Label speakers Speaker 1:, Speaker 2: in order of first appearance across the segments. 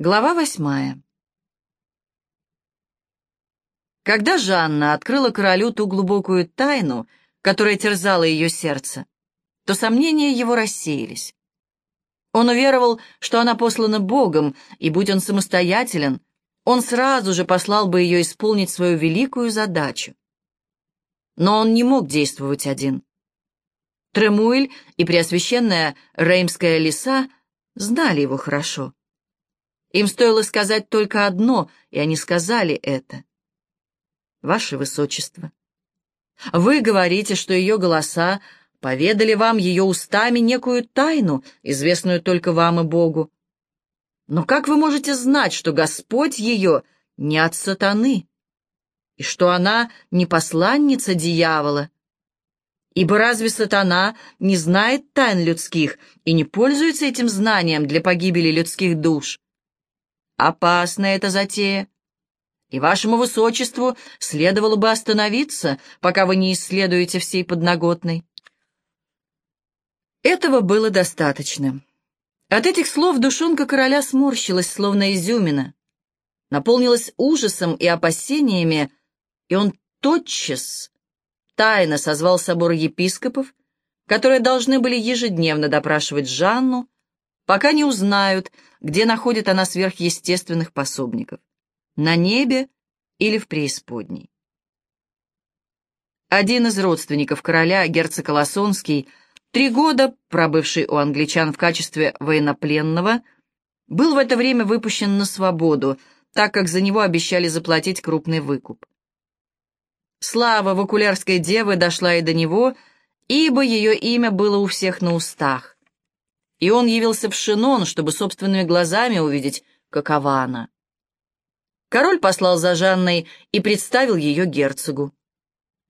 Speaker 1: Глава восьмая. Когда Жанна открыла королю ту глубокую тайну, которая терзала ее сердце, то сомнения его рассеялись. Он уверовал, что она послана Богом, и будь он самостоятелен, он сразу же послал бы ее исполнить свою великую задачу. Но он не мог действовать один. Тремуэль и Преосвященная Реймская лиса знали его хорошо. Им стоило сказать только одно, и они сказали это. Ваше Высочество, вы говорите, что ее голоса поведали вам ее устами некую тайну, известную только вам и Богу. Но как вы можете знать, что Господь ее не от сатаны, и что она не посланница дьявола? Ибо разве сатана не знает тайн людских и не пользуется этим знанием для погибели людских душ? Опасна эта затея. И вашему высочеству следовало бы остановиться, пока вы не исследуете всей подноготной. Этого было достаточно. От этих слов душонка короля сморщилась, словно изюмина, наполнилась ужасом и опасениями, и он тотчас тайно созвал собор епископов, которые должны были ежедневно допрашивать Жанну, пока не узнают, где находит она сверхъестественных пособников — на небе или в преисподней. Один из родственников короля, герцог Лосонский, три года пробывший у англичан в качестве военнопленного, был в это время выпущен на свободу, так как за него обещали заплатить крупный выкуп. Слава вакулярской девы дошла и до него, ибо ее имя было у всех на устах и он явился в Шинон, чтобы собственными глазами увидеть, какова она. Король послал за Жанной и представил ее герцогу.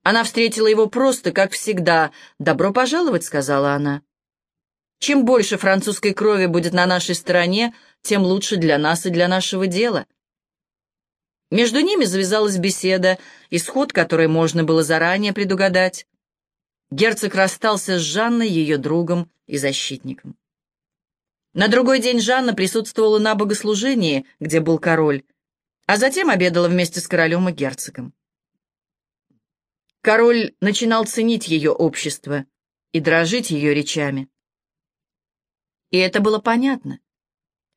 Speaker 1: Она встретила его просто, как всегда. «Добро пожаловать», — сказала она. «Чем больше французской крови будет на нашей стороне, тем лучше для нас и для нашего дела». Между ними завязалась беседа, исход которой можно было заранее предугадать. Герцог расстался с Жанной, ее другом и защитником. На другой день Жанна присутствовала на богослужении, где был король, а затем обедала вместе с королем и герцогом. Король начинал ценить ее общество и дрожить ее речами. И это было понятно.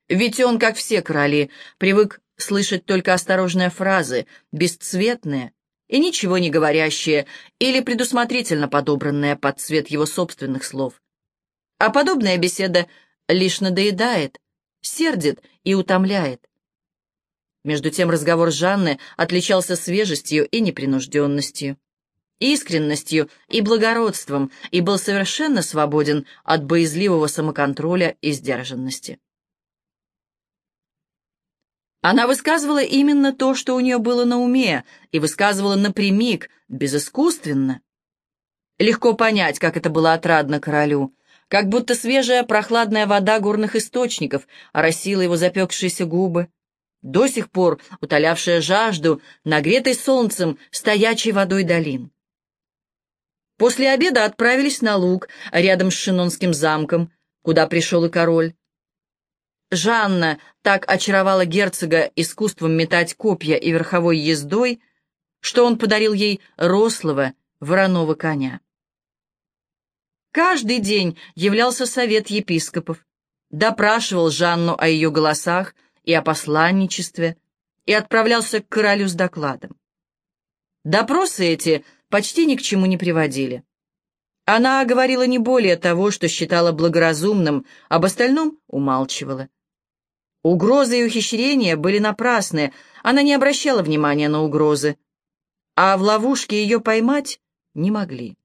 Speaker 1: Ведь он, как все короли, привык слышать только осторожные фразы, бесцветные и ничего не говорящие или предусмотрительно подобранные под цвет его собственных слов. А подобная беседа лишь надоедает, сердит и утомляет. Между тем разговор Жанны отличался свежестью и непринужденностью, искренностью и благородством и был совершенно свободен от боязливого самоконтроля и сдержанности. Она высказывала именно то, что у нее было на уме, и высказывала напрямик, безыскусственно. Легко понять, как это было отрадно королю, как будто свежая прохладная вода горных источников оросила его запекшиеся губы, до сих пор утолявшая жажду, нагретой солнцем, стоячей водой долин. После обеда отправились на луг рядом с Шинонским замком, куда пришел и король. Жанна так очаровала герцога искусством метать копья и верховой ездой, что он подарил ей рослого вороного коня. Каждый день являлся совет епископов, допрашивал Жанну о ее голосах и о посланничестве и отправлялся к королю с докладом. Допросы эти почти ни к чему не приводили. Она говорила не более того, что считала благоразумным, об остальном умалчивала. Угрозы и ухищрения были напрасны, она не обращала внимания на угрозы, а в ловушке ее поймать не могли.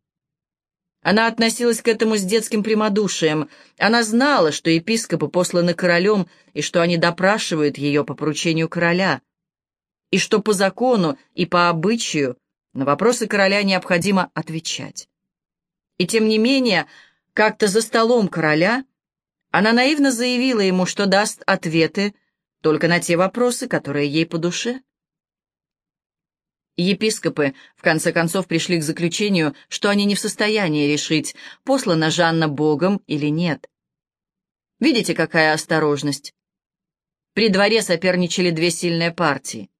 Speaker 1: Она относилась к этому с детским прямодушием. Она знала, что епископы посланы королем, и что они допрашивают ее по поручению короля, и что по закону и по обычаю на вопросы короля необходимо отвечать. И тем не менее, как-то за столом короля она наивно заявила ему, что даст ответы только на те вопросы, которые ей по душе. Епископы, в конце концов, пришли к заключению, что они не в состоянии решить, послана Жанна Богом или нет. Видите, какая осторожность? При дворе соперничали две сильные партии.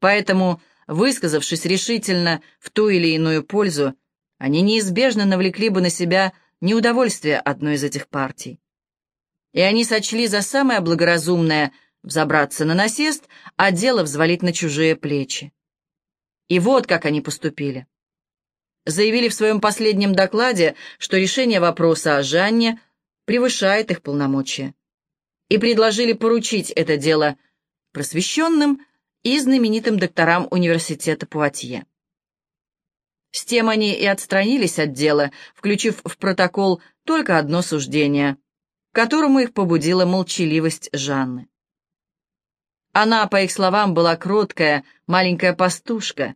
Speaker 1: Поэтому, высказавшись решительно в ту или иную пользу, они неизбежно навлекли бы на себя неудовольствие одной из этих партий. И они сочли за самое благоразумное взобраться на насест, а дело взвалить на чужие плечи. И вот как они поступили. Заявили в своем последнем докладе, что решение вопроса о Жанне превышает их полномочия, и предложили поручить это дело просвещенным и знаменитым докторам университета Пуатье. С тем они и отстранились от дела, включив в протокол только одно суждение, к которому их побудила молчаливость Жанны. Она, по их словам, была кроткая, маленькая пастушка,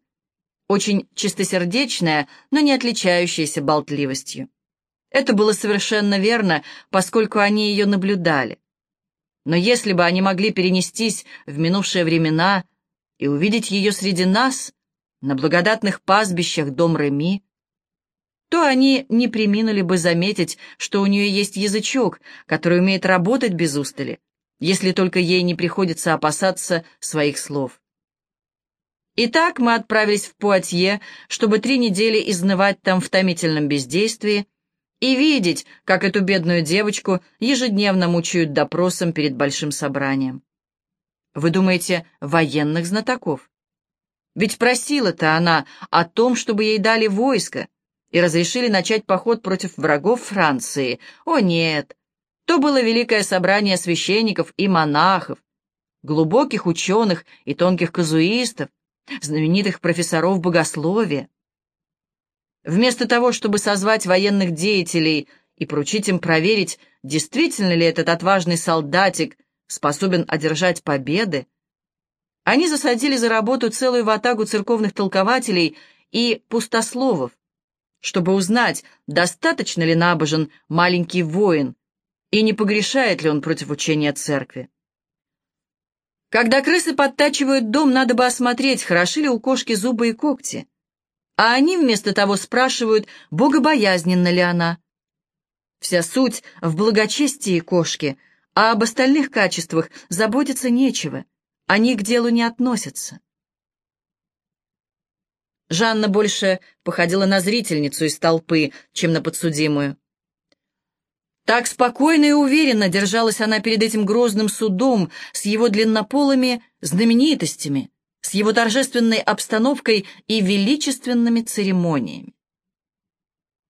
Speaker 1: очень чистосердечная, но не отличающаяся болтливостью. Это было совершенно верно, поскольку они ее наблюдали. Но если бы они могли перенестись в минувшие времена и увидеть ее среди нас, на благодатных пастбищах дом Реми, то они не приминули бы заметить, что у нее есть язычок, который умеет работать без устали, если только ей не приходится опасаться своих слов. Итак, мы отправились в Пуатье, чтобы три недели изнывать там в томительном бездействии и видеть, как эту бедную девочку ежедневно мучают допросом перед большим собранием. Вы думаете, военных знатоков? Ведь просила-то она о том, чтобы ей дали войско и разрешили начать поход против врагов Франции. О нет! То было великое собрание священников и монахов, глубоких ученых и тонких казуистов, знаменитых профессоров богословия. Вместо того, чтобы созвать военных деятелей и поручить им проверить, действительно ли этот отважный солдатик способен одержать победы, они засадили за работу целую ватагу церковных толкователей и пустословов, чтобы узнать, достаточно ли набожен маленький воин и не погрешает ли он против учения церкви. Когда крысы подтачивают дом, надо бы осмотреть, хороши ли у кошки зубы и когти. А они вместо того спрашивают, богобоязненна ли она. Вся суть в благочестии кошки, а об остальных качествах заботиться нечего, они к делу не относятся. Жанна больше походила на зрительницу из толпы, чем на подсудимую. Так спокойно и уверенно держалась она перед этим грозным судом с его длиннополыми знаменитостями, с его торжественной обстановкой и величественными церемониями.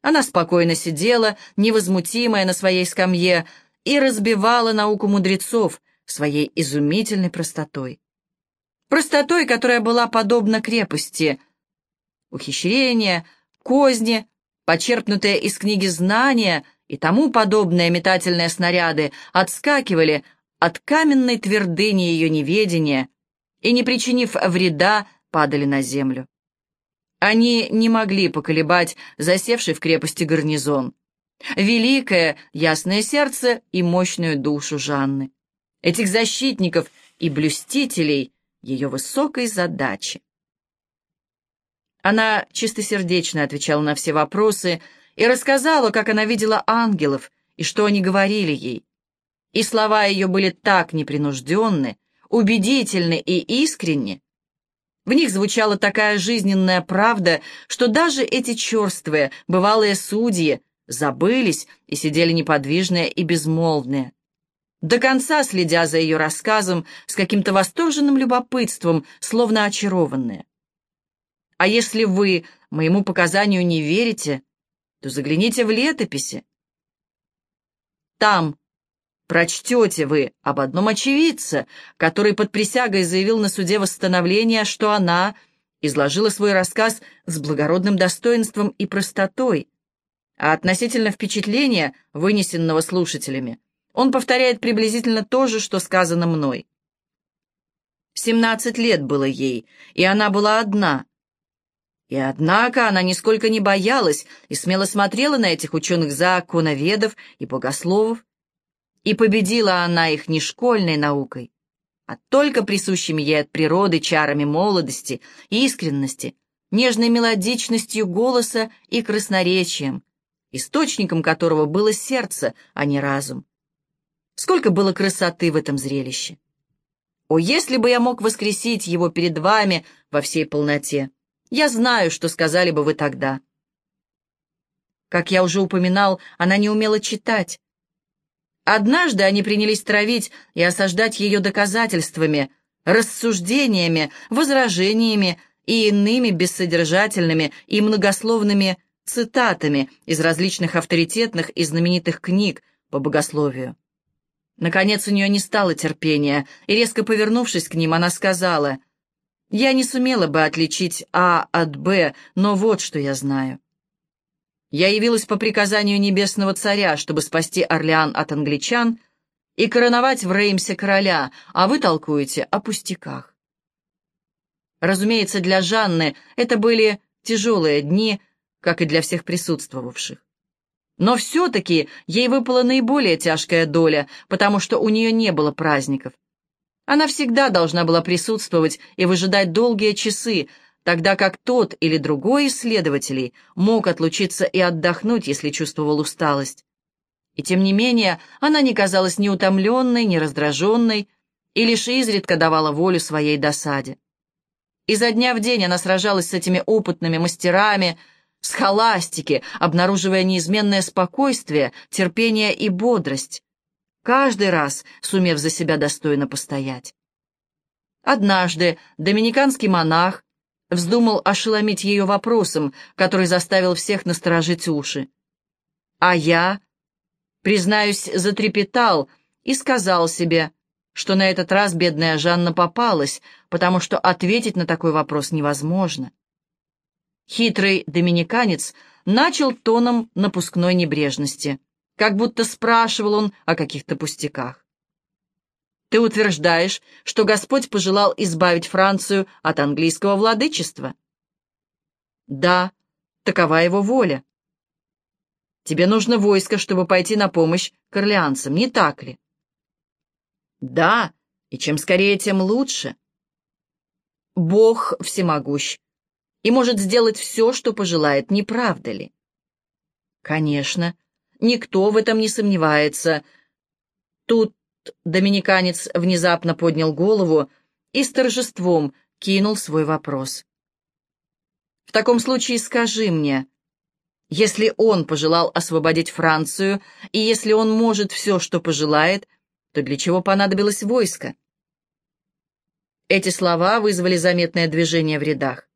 Speaker 1: Она спокойно сидела, невозмутимая на своей скамье, и разбивала науку мудрецов своей изумительной простотой. Простотой, которая была подобна крепости. Ухищрения, козни, почерпнутые из книги знания — и тому подобные метательные снаряды отскакивали от каменной твердыни ее неведения и, не причинив вреда, падали на землю. Они не могли поколебать засевший в крепости гарнизон. Великое, ясное сердце и мощную душу Жанны. Этих защитников и блюстителей ее высокой задачи. Она чистосердечно отвечала на все вопросы, и рассказала, как она видела ангелов и что они говорили ей. И слова ее были так непринужденны, убедительны и искренни. В них звучала такая жизненная правда, что даже эти черствые, бывалые судьи забылись и сидели неподвижные и безмолвные. До конца следя за ее рассказом с каким-то восторженным любопытством, словно очарованные. А если вы моему показанию не верите, то загляните в летописи. Там прочтете вы об одном очевидце, который под присягой заявил на суде восстановления, что она изложила свой рассказ с благородным достоинством и простотой, а относительно впечатления, вынесенного слушателями, он повторяет приблизительно то же, что сказано мной. Семнадцать лет было ей, и она была одна, и однако она нисколько не боялась и смело смотрела на этих ученых-законоведов и богословов. И победила она их не школьной наукой, а только присущими ей от природы чарами молодости, искренности, нежной мелодичностью голоса и красноречием, источником которого было сердце, а не разум. Сколько было красоты в этом зрелище! О, если бы я мог воскресить его перед вами во всей полноте! Я знаю, что сказали бы вы тогда. Как я уже упоминал, она не умела читать. Однажды они принялись травить и осаждать ее доказательствами, рассуждениями, возражениями и иными бессодержательными и многословными цитатами из различных авторитетных и знаменитых книг по богословию. Наконец у нее не стало терпения, и, резко повернувшись к ним, она сказала, «Я не сумела бы отличить А от Б, но вот что я знаю. Я явилась по приказанию небесного царя, чтобы спасти Орлеан от англичан и короновать в Реймсе короля, а вы толкуете о пустяках. Разумеется, для Жанны это были тяжелые дни, как и для всех присутствовавших. Но все-таки ей выпала наиболее тяжкая доля, потому что у нее не было праздников. Она всегда должна была присутствовать и выжидать долгие часы, тогда как тот или другой из следователей мог отлучиться и отдохнуть, если чувствовал усталость. И тем не менее она не казалась ни утомленной, ни раздраженной, и лишь изредка давала волю своей досаде. Изо дня в день она сражалась с этими опытными мастерами, с холастики, обнаруживая неизменное спокойствие, терпение и бодрость, каждый раз сумев за себя достойно постоять. Однажды доминиканский монах вздумал ошеломить ее вопросом, который заставил всех насторожить уши. А я, признаюсь, затрепетал и сказал себе, что на этот раз бедная Жанна попалась, потому что ответить на такой вопрос невозможно. Хитрый доминиканец начал тоном напускной небрежности, как будто спрашивал он о каких-то пустяках. Ты утверждаешь, что Господь пожелал избавить Францию от английского владычества? Да, такова его воля. Тебе нужно войско, чтобы пойти на помощь корлеанцам, не так ли? Да, и чем скорее, тем лучше. Бог всемогущ и может сделать все, что пожелает, не правда ли? Конечно, никто в этом не сомневается. Тут Доминиканец внезапно поднял голову и с торжеством кинул свой вопрос. «В таком случае скажи мне, если он пожелал освободить Францию, и если он может все, что пожелает, то для чего понадобилось войско?» Эти слова вызвали заметное движение в рядах.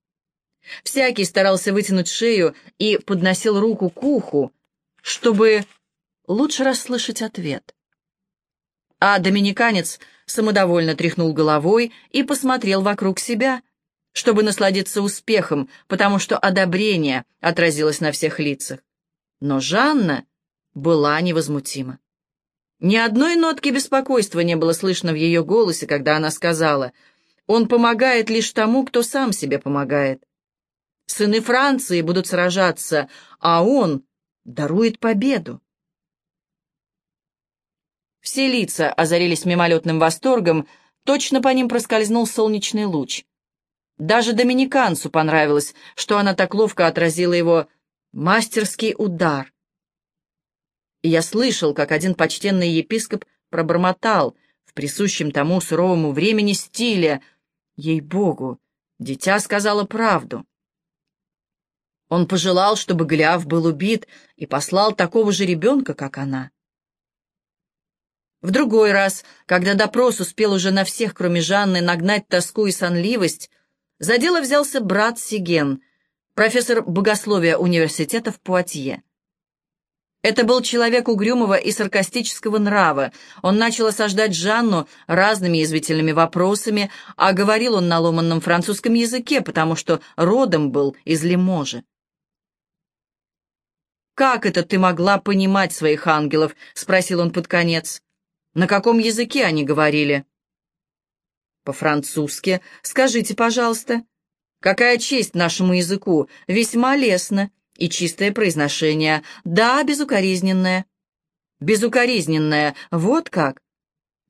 Speaker 1: Всякий старался вытянуть шею и подносил руку к уху, чтобы лучше расслышать ответ. А доминиканец самодовольно тряхнул головой и посмотрел вокруг себя, чтобы насладиться успехом, потому что одобрение отразилось на всех лицах. Но Жанна была невозмутима. Ни одной нотки беспокойства не было слышно в ее голосе, когда она сказала, «Он помогает лишь тому, кто сам себе помогает. Сыны Франции будут сражаться, а он дарует победу». Все лица озарились мимолетным восторгом, точно по ним проскользнул солнечный луч. Даже доминиканцу понравилось, что она так ловко отразила его мастерский удар. И я слышал, как один почтенный епископ пробормотал в присущем тому суровому времени стиле «Ей-богу, дитя сказала правду». Он пожелал, чтобы Голиаф был убит, и послал такого же ребенка, как она. В другой раз, когда допрос успел уже на всех, кроме Жанны, нагнать тоску и сонливость, за дело взялся брат Сиген, профессор богословия университета в Пуатье. Это был человек угрюмого и саркастического нрава. Он начал осаждать Жанну разными язвительными вопросами, а говорил он на ломанном французском языке, потому что родом был из Лиможа. «Как это ты могла понимать своих ангелов?» — спросил он под конец. На каком языке они говорили? По-французски. Скажите, пожалуйста. Какая честь нашему языку? Весьма лестно. И чистое произношение. Да, безукоризненное. Безукоризненное. Вот как?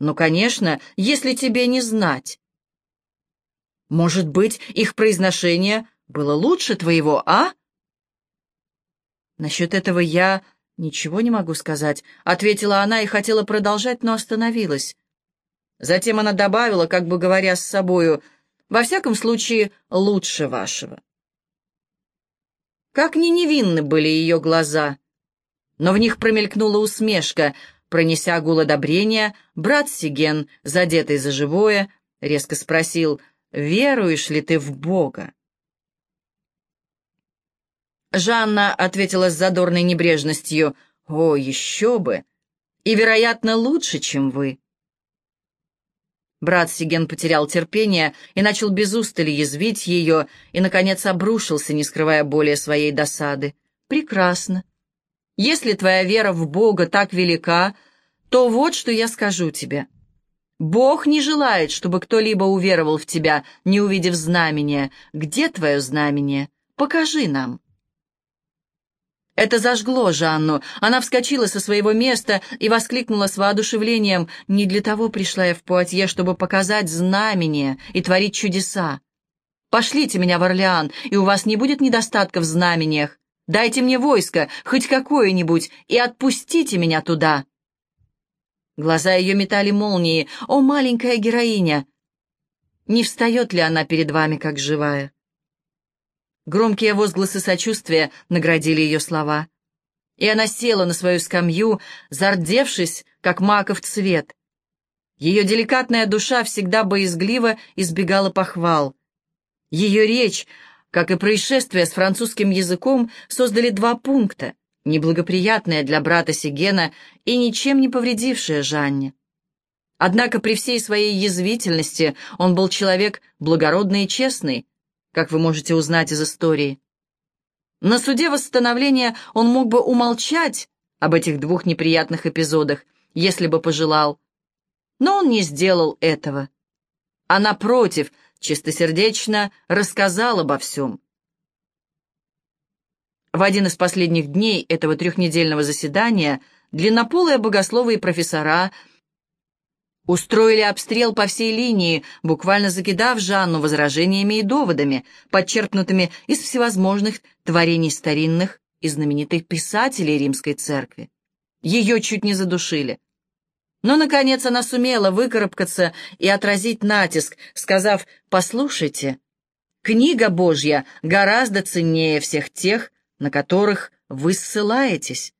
Speaker 1: Ну, конечно, если тебе не знать. Может быть, их произношение было лучше твоего, а? Насчет этого я «Ничего не могу сказать», — ответила она и хотела продолжать, но остановилась. Затем она добавила, как бы говоря с собою, «Во всяком случае, лучше вашего». Как ни невинны были ее глаза, но в них промелькнула усмешка, пронеся гул одобрения, брат Сиген, задетый за живое, резко спросил, «Веруешь ли ты в Бога?» Жанна ответила с задорной небрежностью, «О, еще бы! И, вероятно, лучше, чем вы». Брат Сиген потерял терпение и начал без устали язвить ее, и, наконец, обрушился, не скрывая более своей досады. «Прекрасно. Если твоя вера в Бога так велика, то вот что я скажу тебе. Бог не желает, чтобы кто-либо уверовал в тебя, не увидев знамения. Где твое знамение? Покажи нам». Это зажгло Жанну. Она вскочила со своего места и воскликнула с воодушевлением. «Не для того пришла я в Пуатье, чтобы показать знамение и творить чудеса. Пошлите меня в Орлеан, и у вас не будет недостатка в знамениях. Дайте мне войско, хоть какое-нибудь, и отпустите меня туда». Глаза ее метали молнии. «О, маленькая героиня! Не встает ли она перед вами, как живая?» Громкие возгласы сочувствия наградили ее слова. И она села на свою скамью, зардевшись, как маков цвет. Ее деликатная душа всегда боязгливо избегала похвал. Ее речь, как и происшествие с французским языком, создали два пункта, неблагоприятные для брата Сигена и ничем не повредившие Жанне. Однако при всей своей язвительности он был человек благородный и честный, как вы можете узнать из истории. На суде восстановления он мог бы умолчать об этих двух неприятных эпизодах, если бы пожелал. Но он не сделал этого. А напротив, чистосердечно рассказал обо всем. В один из последних дней этого трехнедельного заседания длиннополые богословы и профессора – Устроили обстрел по всей линии, буквально закидав Жанну возражениями и доводами, подчеркнутыми из всевозможных творений старинных и знаменитых писателей римской церкви. Ее чуть не задушили. Но, наконец, она сумела выкарабкаться и отразить натиск, сказав «Послушайте, книга Божья гораздо ценнее всех тех, на которых вы ссылаетесь,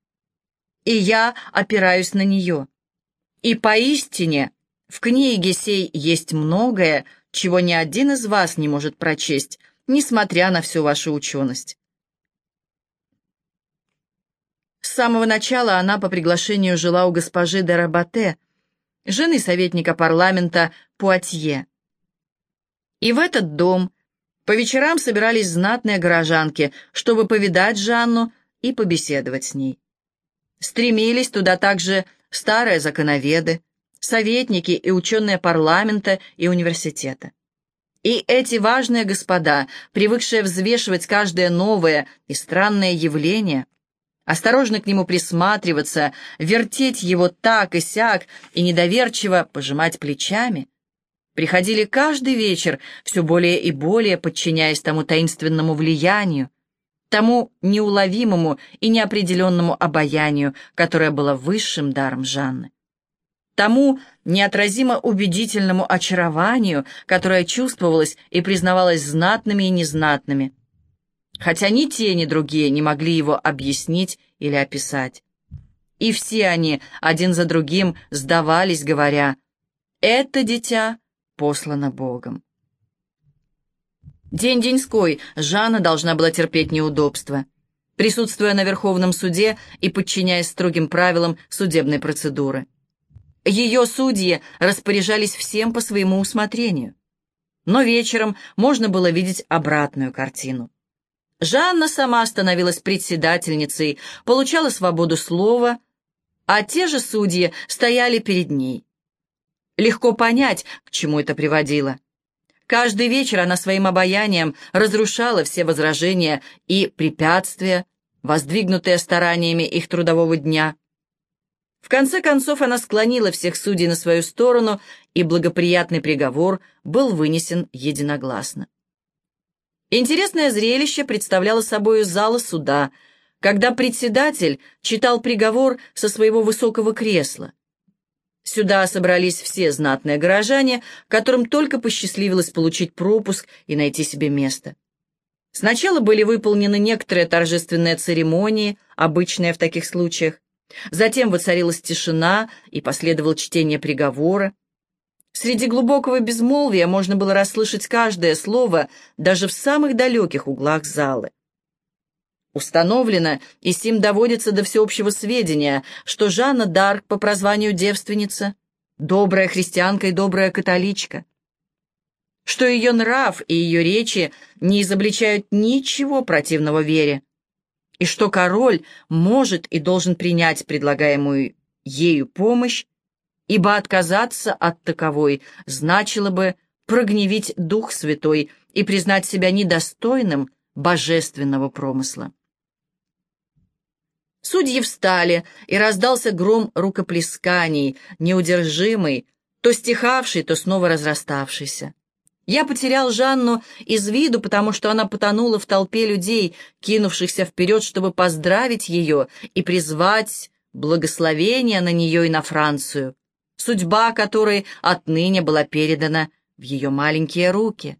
Speaker 1: и я опираюсь на нее. И поистине в книге сей есть многое, чего ни один из вас не может прочесть, несмотря на всю вашу ученость. С самого начала она по приглашению жила у госпожи де Рабате, жены советника парламента Пуатье. И в этот дом по вечерам собирались знатные горожанки, чтобы повидать Жанну и побеседовать с ней. Стремились туда также старые законоведы, советники и ученые парламента и университета. И эти важные господа, привыкшие взвешивать каждое новое и странное явление, осторожно к нему присматриваться, вертеть его так и сяк и недоверчиво пожимать плечами, приходили каждый вечер, все более и более подчиняясь тому таинственному влиянию, тому неуловимому и неопределенному обаянию, которое было высшим даром Жанны тому неотразимо убедительному очарованию, которое чувствовалось и признавалось знатными и незнатными, хотя ни те, ни другие не могли его объяснить или описать. И все они один за другим сдавались, говоря, «Это дитя послано Богом». День-деньской Жанна должна была терпеть неудобства, присутствуя на Верховном суде и подчиняясь строгим правилам судебной процедуры. Ее судьи распоряжались всем по своему усмотрению. Но вечером можно было видеть обратную картину. Жанна сама становилась председательницей, получала свободу слова, а те же судьи стояли перед ней. Легко понять, к чему это приводило. Каждый вечер она своим обаянием разрушала все возражения и препятствия, воздвигнутые стараниями их трудового дня. В конце концов она склонила всех судей на свою сторону, и благоприятный приговор был вынесен единогласно. Интересное зрелище представляло собой зала суда, когда председатель читал приговор со своего высокого кресла. Сюда собрались все знатные горожане, которым только посчастливилось получить пропуск и найти себе место. Сначала были выполнены некоторые торжественные церемонии, обычные в таких случаях. Затем воцарилась тишина и последовало чтение приговора. Среди глубокого безмолвия можно было расслышать каждое слово даже в самых далеких углах залы. Установлено, и сим доводится до всеобщего сведения, что Жанна Дарк по прозванию девственница, добрая христианка и добрая католичка, что ее нрав и ее речи не изобличают ничего противного вере, и что король может и должен принять предлагаемую ею помощь, ибо отказаться от таковой значило бы прогневить Дух Святой и признать себя недостойным божественного промысла. Судьи встали, и раздался гром рукоплесканий, неудержимый, то стихавший, то снова разраставшийся. Я потерял Жанну из виду, потому что она потонула в толпе людей, кинувшихся вперед, чтобы поздравить ее и призвать благословение на нее и на Францию, судьба которой отныне была передана в ее маленькие руки.